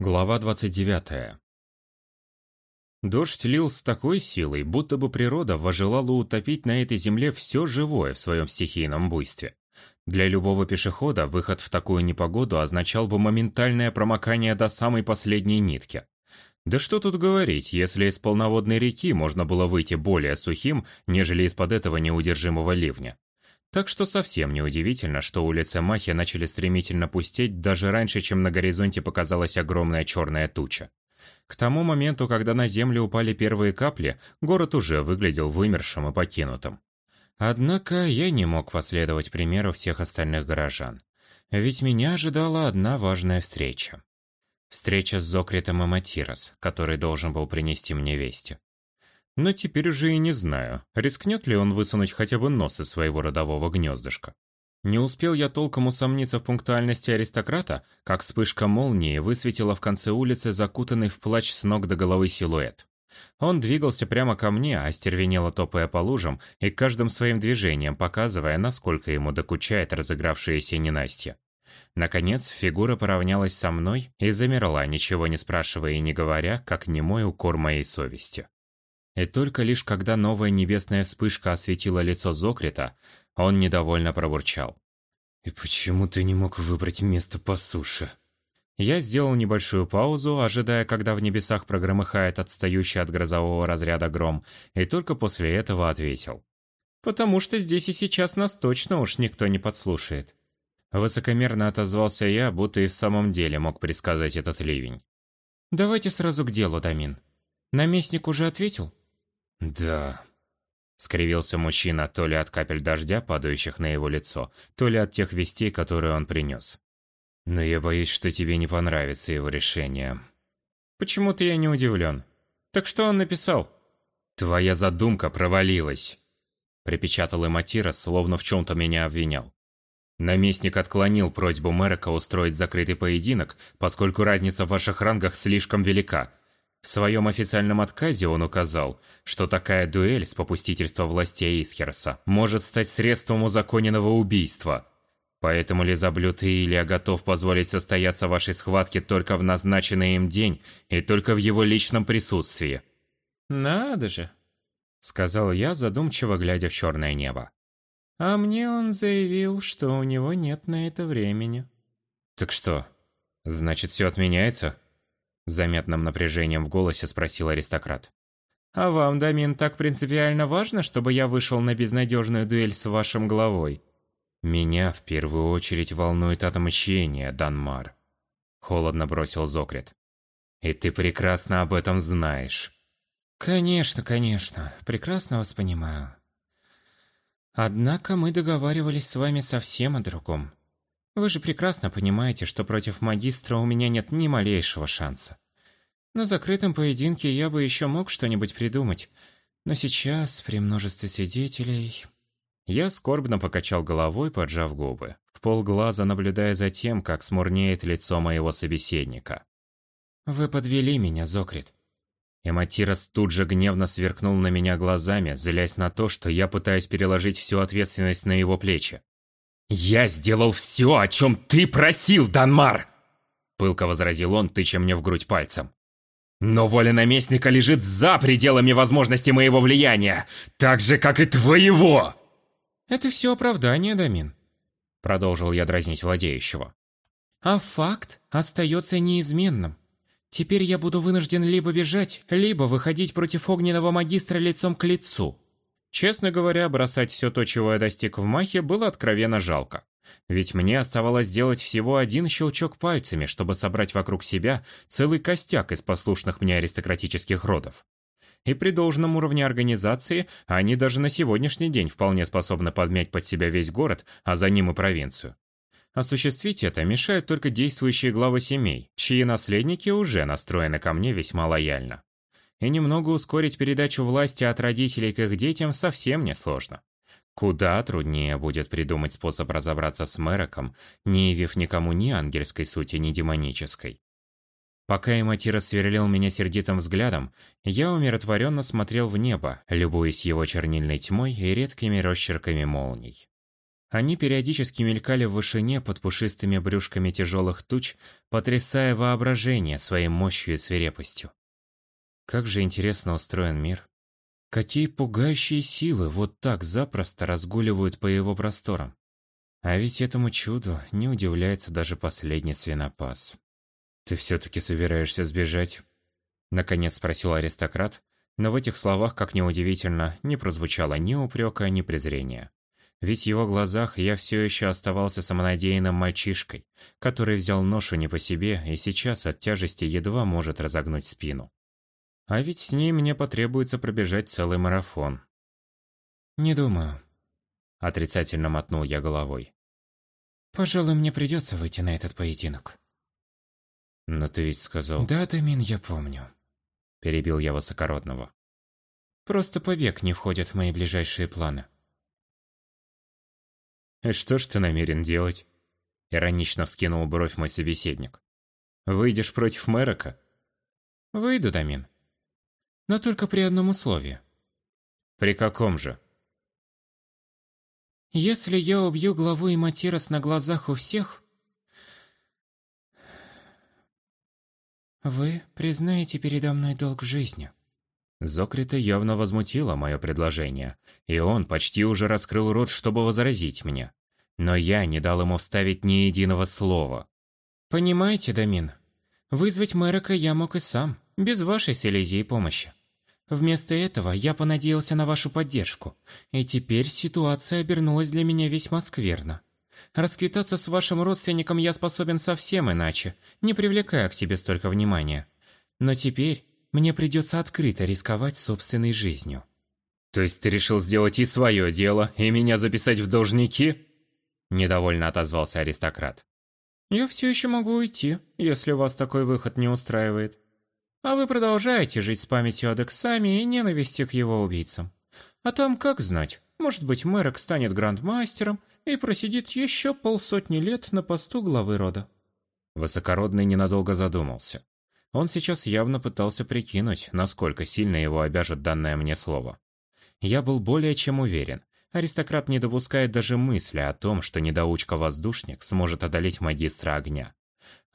Глава 29. Дождь лил с такой силой, будто бы природа возжелала утопить на этой земле все живое в своем стихийном буйстве. Для любого пешехода выход в такую непогоду означал бы моментальное промокание до самой последней нитки. Да что тут говорить, если из полноводной реки можно было выйти более сухим, нежели из-под этого неудержимого ливня. Так что совсем неудивительно, что улицы Махи начали стремительно пустеть даже раньше, чем на горизонте показалась огромная черная туча. К тому моменту, когда на землю упали первые капли, город уже выглядел вымершим и покинутым. Однако я не мог последовать примеру всех остальных горожан. Ведь меня ожидала одна важная встреча. Встреча с Зокритом и Матирос, который должен был принести мне вести. Но теперь уже и не знаю, рискнет ли он высунуть хотя бы нос из своего родового гнездышка. Не успел я толком усомниться в пунктуальности аристократа, как вспышка молнии высветила в конце улицы закутанный в плач с ног до головы силуэт. Он двигался прямо ко мне, остервенело топая по лужам и каждым своим движением показывая, насколько ему докучает разыгравшееся ненастье. Наконец, фигура поравнялась со мной и замерла, ничего не спрашивая и не говоря, как немой укор моей совести. И только лишь когда новая небесная вспышка осветила лицо Зокрита, он недовольно пробурчал. «И почему ты не мог выбрать место по суше?» Я сделал небольшую паузу, ожидая, когда в небесах прогромыхает отстающий от грозового разряда гром, и только после этого ответил. «Потому что здесь и сейчас нас точно уж никто не подслушает». Высокомерно отозвался я, будто и в самом деле мог предсказать этот ливень. «Давайте сразу к делу, Дамин. Наместник уже ответил?» «Да», — скривился мужчина то ли от капель дождя, падающих на его лицо, то ли от тех вестей, которые он принес. «Но я боюсь, что тебе не понравится его решение». «Почему-то я не удивлен. Так что он написал?» «Твоя задумка провалилась», — припечатал Эматира, словно в чем-то меня обвинял. Наместник отклонил просьбу Мерека устроить закрытый поединок, поскольку разница в ваших рангах слишком велика, в своем официальном отказе он указал, что такая дуэль с попустительства властей Исхерса может стать средством узаконенного убийства. Поэтому Лизаблю ты или я готов позволить состояться вашей схватке только в назначенный им день и только в его личном присутствии. «Надо же», — сказал я, задумчиво глядя в черное небо. «А мне он заявил, что у него нет на это времени». «Так что, значит, все отменяется?» С заметным напряжением в голосе спросил аристократ. «А вам, Дамин, так принципиально важно, чтобы я вышел на безнадежную дуэль с вашим главой?» «Меня в первую очередь волнует отмщение, Данмар», — холодно бросил Зокрит. «И ты прекрасно об этом знаешь». «Конечно, конечно, прекрасно вас понимаю. Однако мы договаривались с вами совсем о другом. Вы же прекрасно понимаете, что против магистра у меня нет ни малейшего шанса. На закрытом поединке я бы еще мог что-нибудь придумать, но сейчас, при множестве свидетелей... Я скорбно покачал головой, поджав губы, в полглаза наблюдая за тем, как смурнеет лицо моего собеседника. «Вы подвели меня, Зокрит». Эматирос тут же гневно сверкнул на меня глазами, злясь на то, что я пытаюсь переложить всю ответственность на его плечи. «Я сделал все, о чем ты просил, Данмар!» Пылко возразил он, тыча мне в грудь пальцем. «Но воля наместника лежит за пределами возможности моего влияния, так же, как и твоего!» «Это все оправдание, Дамин», — продолжил я дразнить владеющего. «А факт остается неизменным. Теперь я буду вынужден либо бежать, либо выходить против огненного магистра лицом к лицу. Честно говоря, бросать все то, чего я достиг в Махе, было откровенно жалко. Ведь мне оставалось сделать всего один щелчок пальцами, чтобы собрать вокруг себя целый костяк из послушных мне аристократических родов. И при должном уровне организации они даже на сегодняшний день вполне способны подмять под себя весь город, а за ним и провинцию. Осуществить это мешают только действующие главы семей, чьи наследники уже настроены ко мне весьма лояльно и немного ускорить передачу власти от родителей к их детям совсем несложно. Куда труднее будет придумать способ разобраться с Мэроком, не явив никому ни ангельской сути, ни демонической. Пока Эматира сверлил меня сердитым взглядом, я умиротворенно смотрел в небо, любуясь его чернильной тьмой и редкими росчерками молний. Они периодически мелькали в вышине под пушистыми брюшками тяжелых туч, потрясая воображение своей мощью и свирепостью. Как же интересно устроен мир. Какие пугающие силы вот так запросто разгуливают по его просторам. А ведь этому чуду не удивляется даже последний свинопас. «Ты все-таки собираешься сбежать?» Наконец спросил аристократ, но в этих словах, как неудивительно, не прозвучало ни упрека, ни презрения. Ведь в его глазах я все еще оставался самонадеянным мальчишкой, который взял ношу не по себе и сейчас от тяжести едва может разогнуть спину. А ведь с ней мне потребуется пробежать целый марафон. «Не думаю», — отрицательно мотнул я головой. «Пожалуй, мне придется выйти на этот поединок». «Но ты ведь сказал...» «Да, Тамин, я помню», — перебил я высокородного. «Просто побег не входит в мои ближайшие планы». «И что ж ты намерен делать?» Иронично вскинул бровь мой собеседник. «Выйдешь против Мэрока?» «Выйду, Дамин. Но только при одном условии». «При каком же?» «Если я убью главу Иматирос на глазах у всех, вы признаете передо мной долг жизни». Зокрита явно возмутило мое предложение, и он почти уже раскрыл рот, чтобы возразить мне. Но я не дал ему вставить ни единого слова. «Понимаете, Дамин, вызвать Мэрока я мог и сам, без вашей Селезии помощи. Вместо этого я понадеялся на вашу поддержку, и теперь ситуация обернулась для меня весьма скверно. Расквитаться с вашим родственником я способен совсем иначе, не привлекая к себе столько внимания. Но теперь мне придется открыто рисковать собственной жизнью. То есть ты решил сделать и свое дело, и меня записать в должники? Недовольно отозвался аристократ. Я все еще могу уйти, если вас такой выход не устраивает. А вы продолжаете жить с памятью о Дексаме и ненависти к его убийцам. А там, как знать, может быть, Мэрок станет грандмастером и просидит еще полсотни лет на посту главы рода. Высокородный ненадолго задумался. Он сейчас явно пытался прикинуть, насколько сильно его обяжет данное мне слово. Я был более чем уверен. Аристократ не допускает даже мысли о том, что недоучка-воздушник сможет одолеть магистра огня.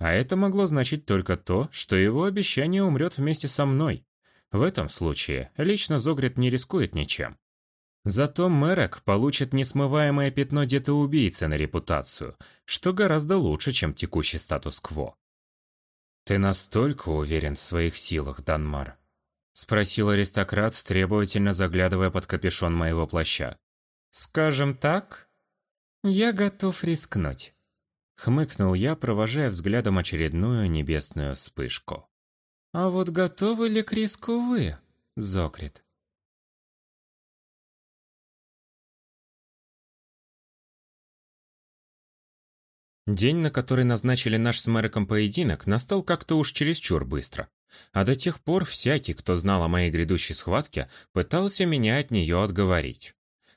А это могло значить только то, что его обещание умрет вместе со мной. В этом случае лично Зогрид не рискует ничем. Зато Мэрок получит несмываемое пятно детоубийцы на репутацию, что гораздо лучше, чем текущий статус-кво. «Ты настолько уверен в своих силах, Данмар?» — спросил аристократ, требовательно заглядывая под капюшон моего плаща. «Скажем так, я готов рискнуть», — хмыкнул я, провожая взглядом очередную небесную вспышку. «А вот готовы ли к риску вы, Зокрит?» День, на который назначили наш с Мэриком поединок, настал как-то уж чересчур быстро. А до тех пор всякий, кто знал о моей грядущей схватке, пытался меня от нее отговорить.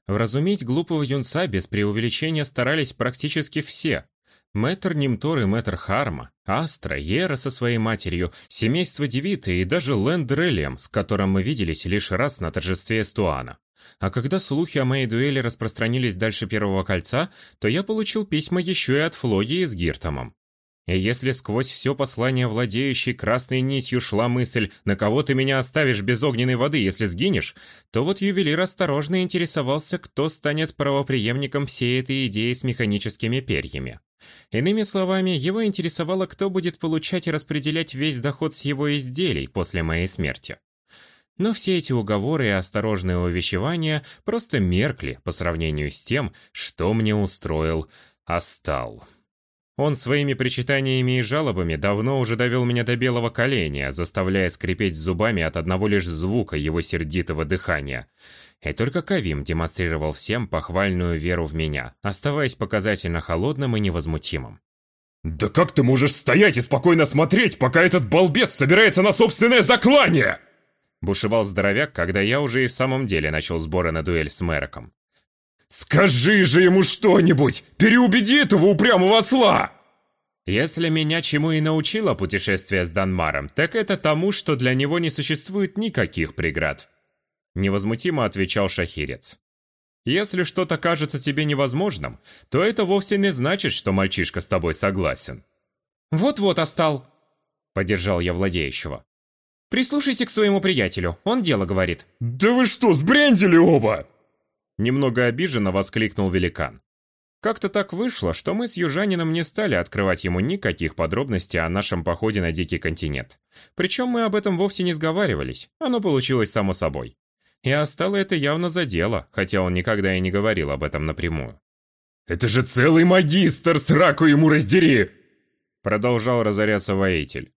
Вразумить глупого юнца без преувеличения старались практически все. Мэтр Нимтор и Мэтр Харма, Астра, Ера со своей матерью, семейство Девиты и даже Лэнд Релем, с которым мы виделись лишь раз на торжестве Эстуана. А когда слухи о моей дуэли распространились дальше Первого Кольца, то я получил письма еще и от Флогии с Гиртомом. И если сквозь все послание владеющей красной нитью шла мысль «на кого ты меня оставишь без огненной воды, если сгинешь?», то вот ювелир осторожно интересовался, кто станет правоприемником всей этой идеи с механическими перьями. Иными словами, его интересовало, кто будет получать и распределять весь доход с его изделий после моей смерти. Но все эти уговоры и осторожные увещевания просто меркли по сравнению с тем, что мне устроил Астал. Он своими причитаниями и жалобами давно уже довел меня до белого коленя, заставляя скрипеть зубами от одного лишь звука его сердитого дыхания. И только Кавим демонстрировал всем похвальную веру в меня, оставаясь показательно холодным и невозмутимым. «Да как ты можешь стоять и спокойно смотреть, пока этот балбес собирается на собственное заклание?» Бушевал здоровяк, когда я уже и в самом деле начал сборы на дуэль с Мэроком. «Скажи же ему что-нибудь! Переубеди этого упрямого осла!» Если меня чему и научило путешествие с Данмаром, так это тому, что для него не существует никаких преград. Невозмутимо отвечал шахирец. Если что-то кажется тебе невозможным, то это вовсе не значит, что мальчишка с тобой согласен. «Вот-вот, остал!» — поддержал я владеющего. «Прислушайся к своему приятелю, он дело говорит». «Да вы что, сбрендили оба?» Немного обиженно воскликнул великан. Как-то так вышло, что мы с южанином не стали открывать ему никаких подробностей о нашем походе на дикий континент. Причем мы об этом вовсе не сговаривались, оно получилось само собой. И остало это явно за дело, хотя он никогда и не говорил об этом напрямую. «Это же целый магистр, сраку ему раздери!» Продолжал разоряться воитель.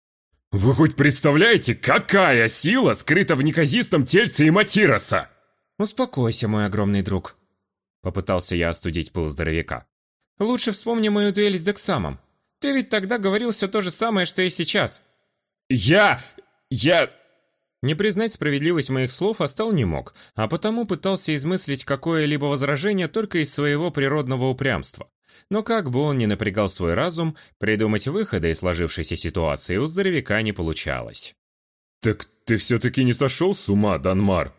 «Вы хоть представляете, какая сила скрыта в неказистом тельце и Матироса?» «Успокойся, мой огромный друг», Попытался я остудить пыл здоровяка. «Лучше вспомни мою дуэль с Дексамом. Ты ведь тогда говорил все то же самое, что и сейчас». «Я... я...» Не признать справедливость моих слов Астал не мог, а потому пытался измыслить какое-либо возражение только из своего природного упрямства. Но как бы он ни напрягал свой разум, придумать выхода из сложившейся ситуации у здоровяка не получалось. «Так ты все-таки не сошел с ума, Данмар?»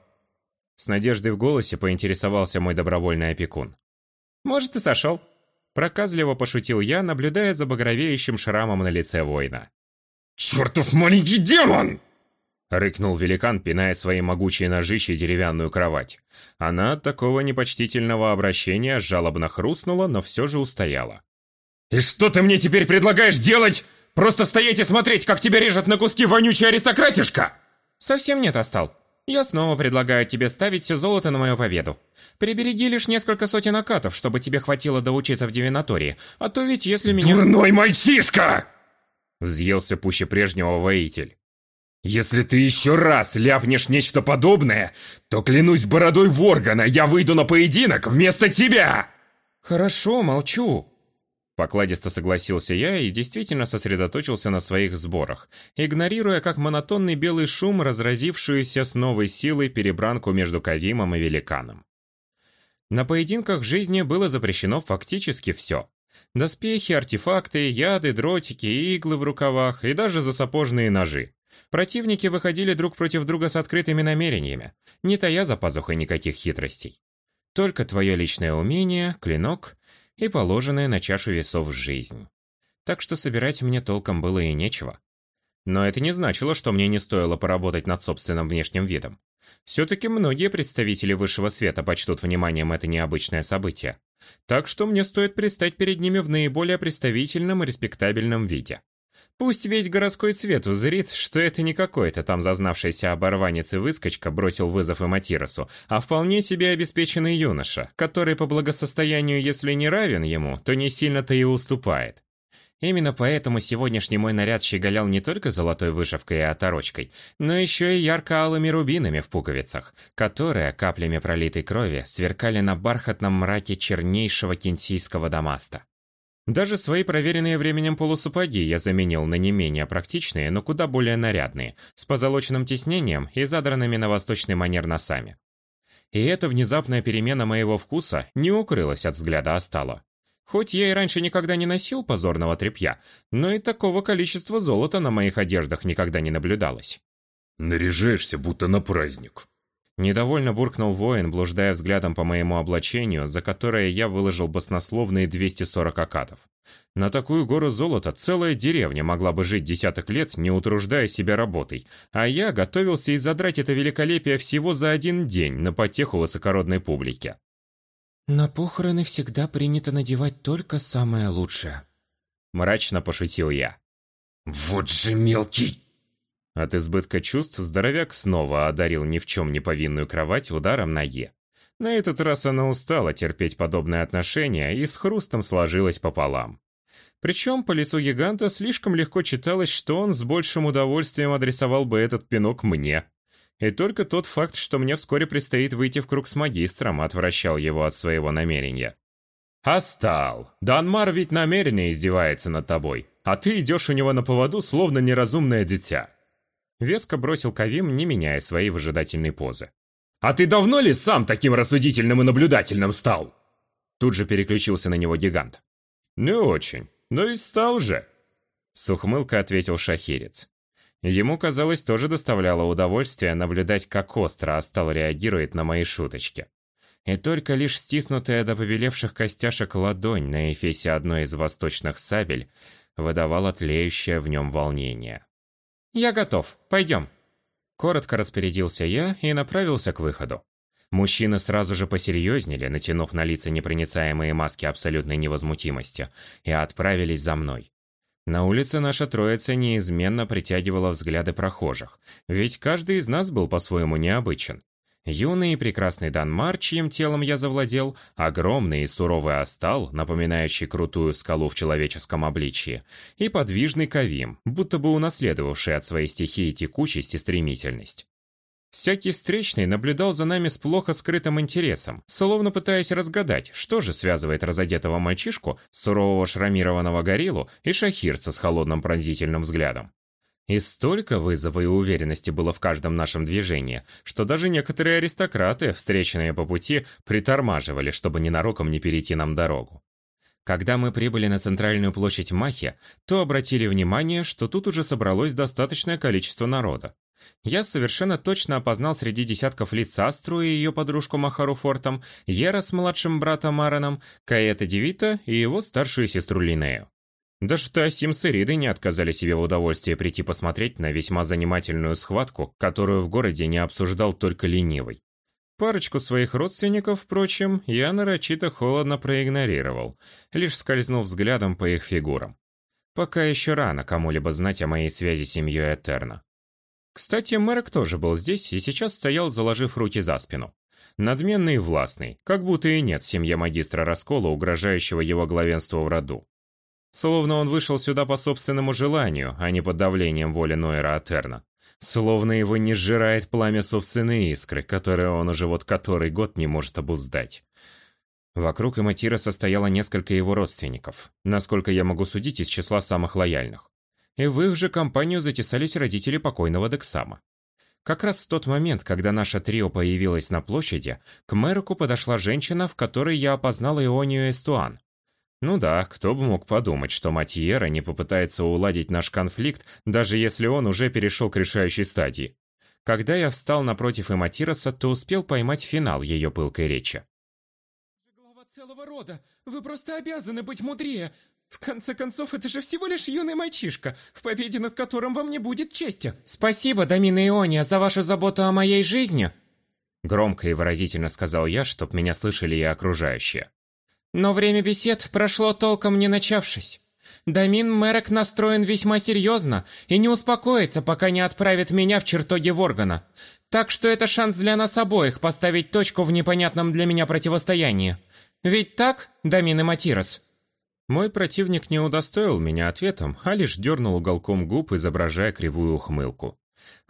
С надеждой в голосе поинтересовался мой добровольный опекун. «Может, и сошел». Проказливо пошутил я, наблюдая за багровеющим шрамом на лице воина. «Чертов маленький демон!» Рыкнул великан, пиная свои могучие ножищи деревянную кровать. Она от такого непочтительного обращения жалобно хрустнула, но все же устояла. «И что ты мне теперь предлагаешь делать? Просто стоять и смотреть, как тебя режет на куски вонючий аристократишка?» «Совсем нет, Остал. Я снова предлагаю тебе ставить все золото на мою победу. Прибереги лишь несколько сотен акатов, чтобы тебе хватило доучиться в дивинатории, а то ведь если меня... Дурной мальчишка! Взъелся пуще прежнего воитель. Если ты еще раз ляпнешь нечто подобное, то клянусь бородой Воргана, я выйду на поединок вместо тебя! Хорошо, молчу. Покладисто согласился я и действительно сосредоточился на своих сборах, игнорируя как монотонный белый шум разразившуюся с новой силой перебранку между Кавимом и Великаном. На поединках жизни было запрещено фактически все. Доспехи, артефакты, яды, дротики, иглы в рукавах и даже засапожные ножи. Противники выходили друг против друга с открытыми намерениями, не тая за пазухой никаких хитростей. Только твое личное умение, клинок и положенная на чашу весов жизнь. Так что собирать мне толком было и нечего. Но это не значило, что мне не стоило поработать над собственным внешним видом. Все-таки многие представители высшего света почтут вниманием это необычное событие. Так что мне стоит предстать перед ними в наиболее представительном и респектабельном виде. Пусть весь городской цвет узрит, что это не какой-то там зазнавшийся оборванец и выскочка бросил вызов и Матиросу, а вполне себе обеспеченный юноша, который по благосостоянию, если не равен ему, то не сильно-то и уступает. Именно поэтому сегодняшний мой наряд щеголял не только золотой вышивкой и оторочкой, но еще и ярко-алыми рубинами в пуговицах, которые, каплями пролитой крови, сверкали на бархатном мраке чернейшего кентийского дамаста. Даже свои проверенные временем полусапоги я заменил на не менее практичные, но куда более нарядные, с позолоченным тиснением и задранными на восточный манер носами. И эта внезапная перемена моего вкуса не укрылась от взгляда Остала. Хоть я и раньше никогда не носил позорного тряпья, но и такого количества золота на моих одеждах никогда не наблюдалось. «Наряжаешься, будто на праздник», Недовольно буркнул воин, блуждая взглядом по моему облачению, за которое я выложил баснословные 240 акатов. На такую гору золота целая деревня могла бы жить десяток лет, не утруждая себя работой, а я готовился и задрать это великолепие всего за один день на потеху высокородной публике. «На похороны всегда принято надевать только самое лучшее», – мрачно пошутил я. «Вот же мелкий!» От избытка чувств здоровяк снова одарил ни в чем не повинную кровать ударом ноги. На этот раз она устала терпеть подобное отношение и с хрустом сложилась пополам. Причем по лицу гиганта слишком легко читалось, что он с большим удовольствием адресовал бы этот пинок мне. И только тот факт, что мне вскоре предстоит выйти в круг с магистром, отвращал его от своего намерения. «Остал! Данмар ведь намеренно издевается над тобой, а ты идешь у него на поводу, словно неразумное дитя. Веско бросил Кавим, не меняя своей выжидательной позы. «А ты давно ли сам таким рассудительным и наблюдательным стал?» Тут же переключился на него гигант. «Не очень, но и стал же!» С ухмылкой ответил шахирец. Ему, казалось, тоже доставляло удовольствие наблюдать, как остро Астал реагирует на мои шуточки. И только лишь стиснутая до побелевших костяшек ладонь на эфесе одной из восточных сабель выдавала тлеющее в нем волнение. «Я готов, пойдем!» Коротко распорядился я и направился к выходу. Мужчины сразу же посерьезнели, натянув на лица непроницаемые маски абсолютной невозмутимости, и отправились за мной. На улице наша троица неизменно притягивала взгляды прохожих, ведь каждый из нас был по-своему необычен. Юный и прекрасный Данмар, чьим телом я завладел, огромный и суровый Астал, напоминающий крутую скалу в человеческом обличье, и подвижный Кавим, будто бы унаследовавший от своей стихии текучесть и стремительность. Всякий встречный наблюдал за нами с плохо скрытым интересом, словно пытаясь разгадать, что же связывает разодетого мальчишку, сурового шрамированного гориллу и шахирца с холодным пронзительным взглядом. И столько вызова и уверенности было в каждом нашем движении, что даже некоторые аристократы, встреченные по пути, притормаживали, чтобы ненароком не перейти нам дорогу. Когда мы прибыли на центральную площадь Махи, то обратили внимание, что тут уже собралось достаточное количество народа. Я совершенно точно опознал среди десятков лиц Астру и ее подружку Махару Фортом, Ера с младшим братом Аароном, Каэта Девита и его старшую сестру Линею. Даже Таосим с Иридой не отказали себе в удовольствии прийти посмотреть на весьма занимательную схватку, которую в городе не обсуждал только ленивый. Парочку своих родственников, впрочем, я нарочито холодно проигнорировал, лишь скользнув взглядом по их фигурам. Пока еще рано кому-либо знать о моей связи с семьей Этерна. Кстати, Мэрок тоже был здесь и сейчас стоял, заложив руки за спину. Надменный и властный, как будто и нет в семье магистра Раскола, угрожающего его главенству в роду. Словно он вышел сюда по собственному желанию, а не под давлением воли Нойера Атерна. Словно его не сжирает пламя собственной искры, которое он уже вот который год не может обуздать. Вокруг Иматира состояло несколько его родственников, насколько я могу судить, из числа самых лояльных. И в их же компанию затесались родители покойного Дексама. Как раз в тот момент, когда наше трио появилось на площади, к Мэроку подошла женщина, в которой я опознал Ионию Эстуан. Ну да, кто бы мог подумать, что Матьера не попытается уладить наш конфликт, даже если он уже перешел к решающей стадии. Когда я встал напротив Эматироса, то успел поймать финал ее пылкой речи. «Глава целого рода! Вы просто обязаны быть мудрее! В конце концов, это же всего лишь юный мальчишка, в победе над которым вам не будет чести!» «Спасибо, Дамина Иония, за вашу заботу о моей жизни!» Громко и выразительно сказал я, чтоб меня слышали и окружающие. Но время бесед прошло толком не начавшись. Дамин Мэрок настроен весьма серьезно и не успокоится, пока не отправит меня в чертоги Воргана. Так что это шанс для нас обоих поставить точку в непонятном для меня противостоянии. Ведь так, Дамин и Матирос?» Мой противник не удостоил меня ответом, а лишь дернул уголком губ, изображая кривую ухмылку.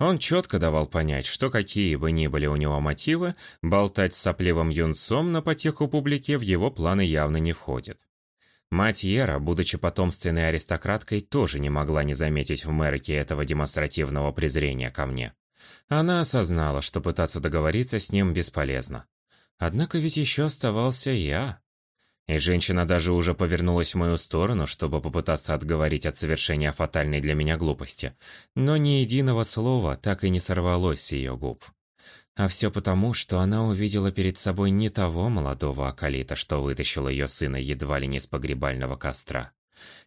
Он четко давал понять, что какие бы ни были у него мотивы, болтать с сопливым юнцом на потеху публике в его планы явно не входит. Мать Ера, будучи потомственной аристократкой, тоже не могла не заметить в Мэрике этого демонстративного презрения ко мне. Она осознала, что пытаться договориться с ним бесполезно. Однако ведь еще оставался я. И женщина даже уже повернулась в мою сторону, чтобы попытаться отговорить от совершения фатальной для меня глупости. Но ни единого слова так и не сорвалось с ее губ. А все потому, что она увидела перед собой не того молодого Акалита, что вытащил ее сына едва ли не с погребального костра.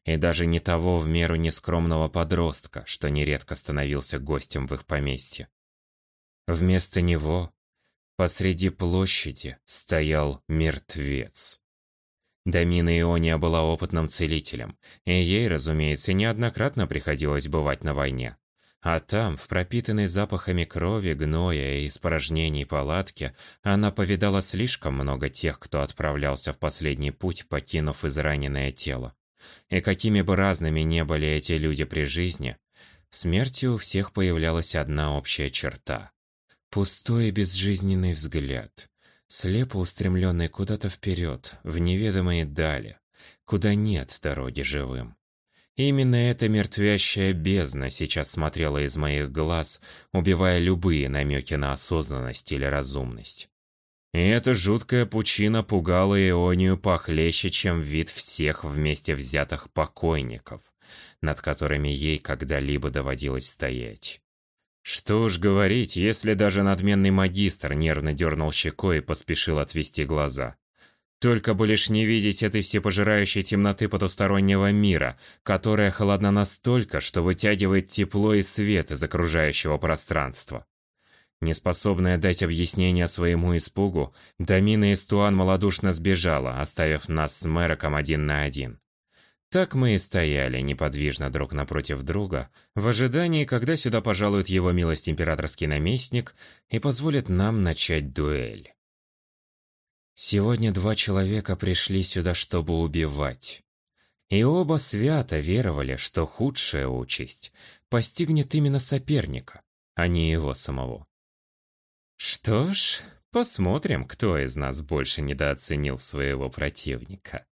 И даже не того в меру нескромного подростка, что нередко становился гостем в их поместье. Вместо него посреди площади стоял мертвец. Дамина Иония была опытным целителем, и ей, разумеется, неоднократно приходилось бывать на войне. А там, в пропитанной запахами крови, гноя и испражнений палатке, она повидала слишком много тех, кто отправлялся в последний путь, покинув израненное тело. И какими бы разными не были эти люди при жизни, смертью у всех появлялась одна общая черта. Пустой и безжизненный взгляд слепо устремленный куда-то вперед, в неведомые дали, куда нет дороги живым. Именно эта мертвящая бездна сейчас смотрела из моих глаз, убивая любые намеки на осознанность или разумность. И эта жуткая пучина пугала Ионию похлеще, чем вид всех вместе взятых покойников, над которыми ей когда-либо доводилось стоять. Что уж говорить, если даже надменный магистр нервно дернул щекой и поспешил отвести глаза. Только бы лишь не видеть этой всепожирающей темноты потустороннего мира, которая холодна настолько, что вытягивает тепло и свет из окружающего пространства. Неспособная дать объяснение своему испугу, Дамина Истуан малодушно сбежала, оставив нас с Мэроком один на один. Так мы и стояли неподвижно друг напротив друга, в ожидании, когда сюда пожалует его милость императорский наместник и позволит нам начать дуэль. Сегодня два человека пришли сюда, чтобы убивать. И оба свято веровали, что худшая участь постигнет именно соперника, а не его самого. Что ж, посмотрим, кто из нас больше недооценил своего противника.